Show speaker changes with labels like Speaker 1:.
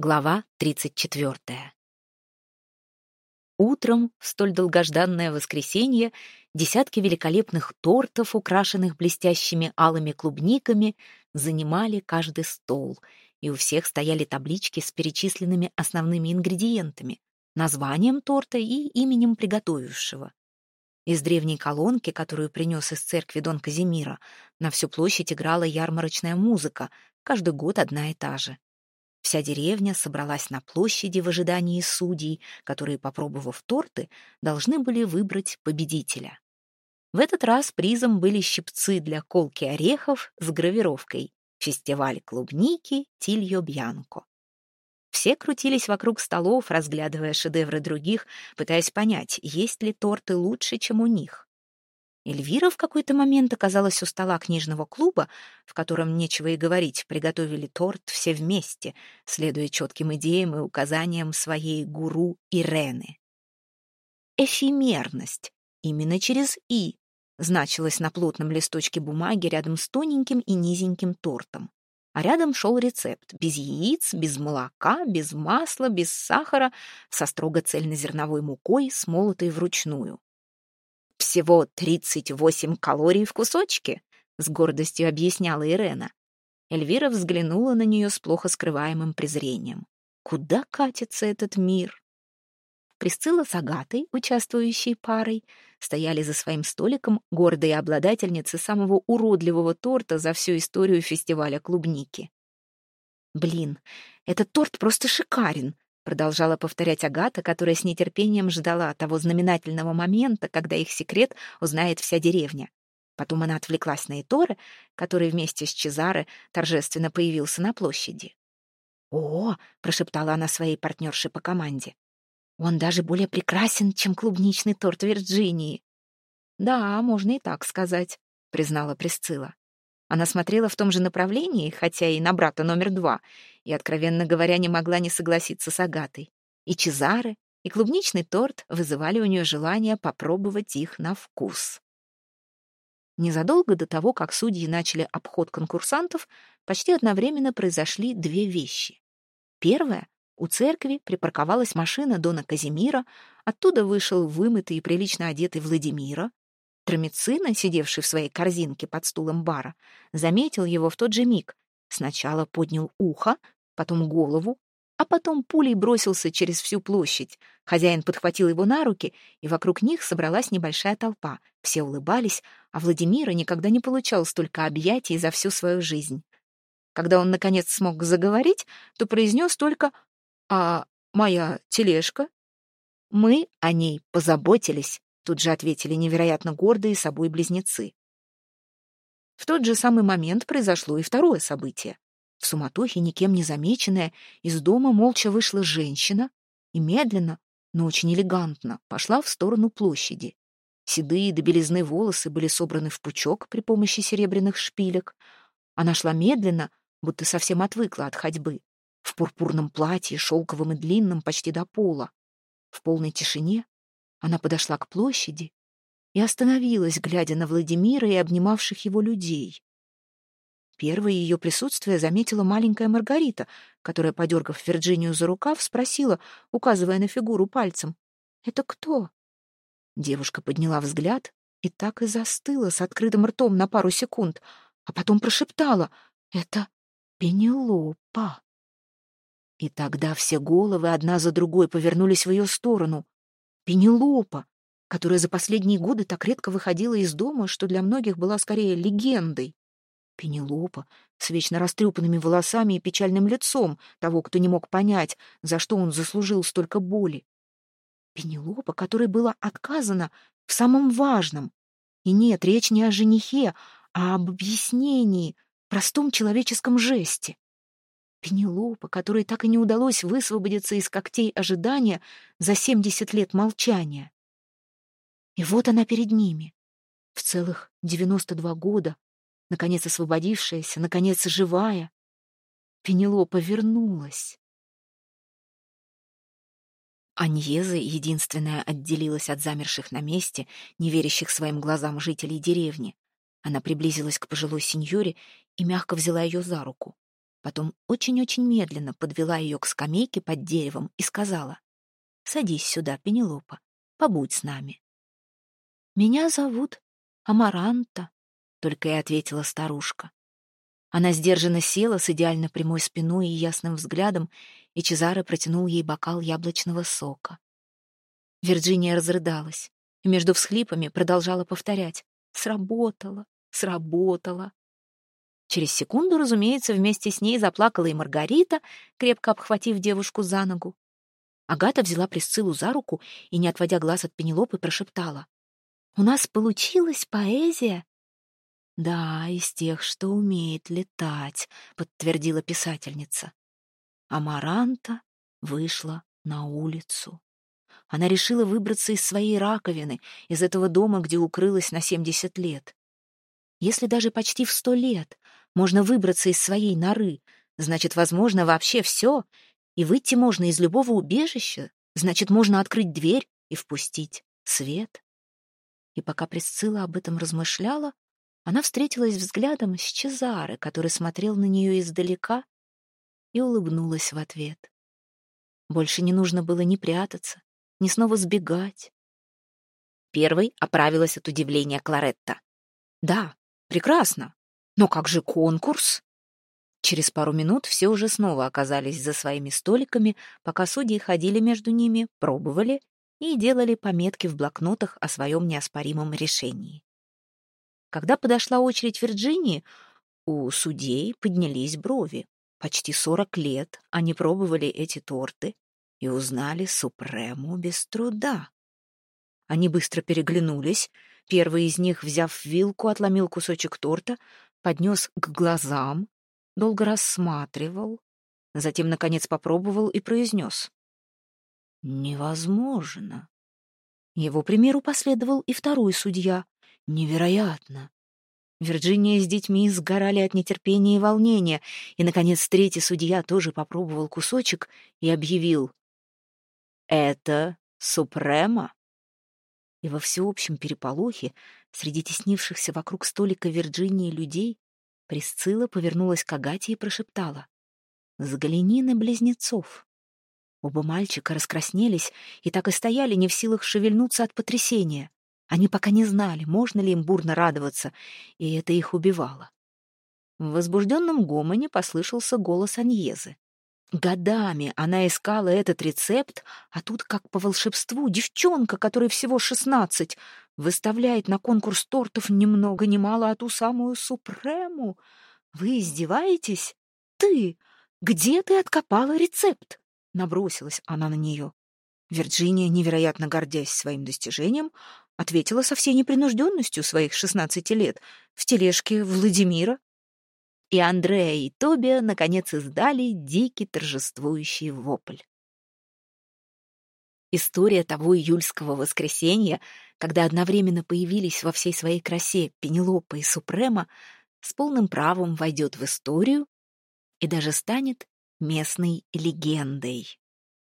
Speaker 1: Глава 34. Утром, в столь долгожданное воскресенье, десятки великолепных тортов, украшенных блестящими алыми клубниками, занимали каждый стол, и у всех стояли таблички с перечисленными основными ингредиентами, названием торта и именем приготовившего. Из древней колонки, которую принес из церкви Дон Казимира, на всю площадь играла ярмарочная музыка, каждый год одна и та же. Вся деревня собралась на площади в ожидании судей, которые, попробовав торты, должны были выбрать победителя. В этот раз призом были щипцы для колки орехов с гравировкой «Фестиваль клубники Тильо Бьянко». Все крутились вокруг столов, разглядывая шедевры других, пытаясь понять, есть ли торты лучше, чем у них. Эльвира в какой-то момент оказалась у стола книжного клуба, в котором, нечего и говорить, приготовили торт все вместе, следуя четким идеям и указаниям своей гуру Ирены. Эфемерность, именно через «и», значилась на плотном листочке бумаги рядом с тоненьким и низеньким тортом. А рядом шел рецепт — без яиц, без молока, без масла, без сахара, со строго цельнозерновой мукой, смолотой вручную. «Всего 38 калорий в кусочке», — с гордостью объясняла Ирена. Эльвира взглянула на нее с плохо скрываемым презрением. «Куда катится этот мир?» Присцилла с Агатой, участвующей парой, стояли за своим столиком гордые обладательницы самого уродливого торта за всю историю фестиваля клубники. «Блин, этот торт просто шикарен!» Продолжала повторять Агата, которая с нетерпением ждала того знаменательного момента, когда их секрет узнает вся деревня. Потом она отвлеклась на Иторе, который вместе с Чезаре торжественно появился на площади. «О!» — прошептала она своей партнерше по команде. «Он даже более прекрасен, чем клубничный торт Вирджинии». «Да, можно и так сказать», — признала Присцилла. Она смотрела в том же направлении, хотя и на брата номер два, и, откровенно говоря, не могла не согласиться с Агатой. И Чезаре, и клубничный торт вызывали у нее желание попробовать их на вкус. Незадолго до того, как судьи начали обход конкурсантов, почти одновременно произошли две вещи. Первая — у церкви припарковалась машина Дона Казимира, оттуда вышел вымытый и прилично одетый Владимира, Тромицина, сидевший в своей корзинке под стулом бара, заметил его в тот же миг. Сначала поднял ухо, потом голову, а потом пулей бросился через всю площадь. Хозяин подхватил его на руки, и вокруг них собралась небольшая толпа. Все улыбались, а Владимира никогда не получал столько объятий за всю свою жизнь. Когда он, наконец, смог заговорить, то произнес только «А моя тележка?» Мы о ней позаботились. Тут же ответили невероятно гордые собой близнецы. В тот же самый момент произошло и второе событие. В суматохе, никем не замеченная, из дома молча вышла женщина и медленно, но очень элегантно пошла в сторону площади. Седые до белизны волосы были собраны в пучок при помощи серебряных шпилек. Она шла медленно, будто совсем отвыкла от ходьбы, в пурпурном платье, шелковом и длинном, почти до пола. В полной тишине она подошла к площади и остановилась, глядя на Владимира и обнимавших его людей. Первое ее присутствие заметила маленькая Маргарита, которая, подергав Вирджинию за рукав, спросила, указывая на фигуру пальцем, «Это кто?» Девушка подняла взгляд и так и застыла с открытым ртом на пару секунд, а потом прошептала, «Это Пенелопа». И тогда все головы одна за другой повернулись в ее сторону. Пенелопа, которая за последние годы так редко выходила из дома, что для многих была скорее легендой. Пенелопа с вечно растрепанными волосами и печальным лицом того, кто не мог понять, за что он заслужил столько боли. Пенелопа, которой было отказано в самом важном. И нет, речь не о женихе, а об объяснении, простом человеческом жесте. Пенелопа, которой так и не удалось высвободиться из когтей ожидания за семьдесят лет молчания. И вот она перед ними, в целых девяносто два года, наконец освободившаяся, наконец живая. Пенелопа вернулась. Аньеза, единственная, отделилась от замерших на месте, не верящих своим глазам жителей деревни. Она приблизилась к пожилой сеньоре и мягко взяла ее за руку. Потом очень-очень медленно подвела ее к скамейке под деревом и сказала, «Садись сюда, Пенелопа, побудь с нами». «Меня зовут Амаранта», — только и ответила старушка. Она сдержанно села с идеально прямой спиной и ясным взглядом, и Чезаро протянул ей бокал яблочного сока. Вирджиния разрыдалась и между всхлипами продолжала повторять «Сработало, сработало». Через секунду, разумеется, вместе с ней заплакала и Маргарита, крепко обхватив девушку за ногу. Агата взяла Присциллу за руку и, не отводя глаз от Пенелопы, прошептала. «У нас получилась поэзия!» «Да, из тех, что умеет летать», — подтвердила писательница. Амаранта вышла на улицу. Она решила выбраться из своей раковины, из этого дома, где укрылась на 70 лет. Если даже почти в сто лет можно выбраться из своей норы, значит, возможно вообще все, и выйти можно из любого убежища, значит, можно открыть дверь и впустить свет. И пока Присцилла об этом размышляла, она встретилась взглядом с Чезаре, который смотрел на нее издалека, и улыбнулась в ответ. Больше не нужно было ни прятаться, ни снова сбегать. Первой оправилась от удивления Кларетта. «Да, прекрасно. Но как же конкурс?» Через пару минут все уже снова оказались за своими столиками, пока судьи ходили между ними, пробовали и делали пометки в блокнотах о своем неоспоримом решении. Когда подошла очередь Вирджинии, у судей поднялись брови. Почти сорок лет они пробовали эти торты и узнали Супрему без труда. Они быстро переглянулись. Первый из них, взяв вилку, отломил кусочек торта, поднес к глазам, долго рассматривал, затем, наконец, попробовал и произнес. «Невозможно». Его примеру последовал и второй судья. «Невероятно». Вирджиния с детьми сгорали от нетерпения и волнения, и, наконец, третий судья тоже попробовал кусочек и объявил «Это Супрема». И во всеобщем переполохе, среди теснившихся вокруг столика Вирджинии людей, Присцилла повернулась к Агате и прошептала «Взгляни близнецов». Оба мальчика раскраснелись и так и стояли, не в силах шевельнуться от потрясения. Они пока не знали, можно ли им бурно радоваться, и это их убивало. В возбужденном гомоне послышался голос Аньезы. Годами она искала этот рецепт, а тут, как по волшебству, девчонка, которой всего шестнадцать, выставляет на конкурс тортов ни много ни мало, а ту самую Супрему. Вы издеваетесь? Ты! Где ты откопала рецепт? Набросилась она на нее. Вирджиния, невероятно гордясь своим достижением, ответила со всей непринужденностью своих шестнадцати лет в тележке Владимира. И Андрея и Тобия, наконец, издали дикий торжествующий вопль. История того июльского воскресенья, когда одновременно появились во всей своей красе Пенелопа и Супрема, с полным правом войдет в историю и даже станет местной легендой.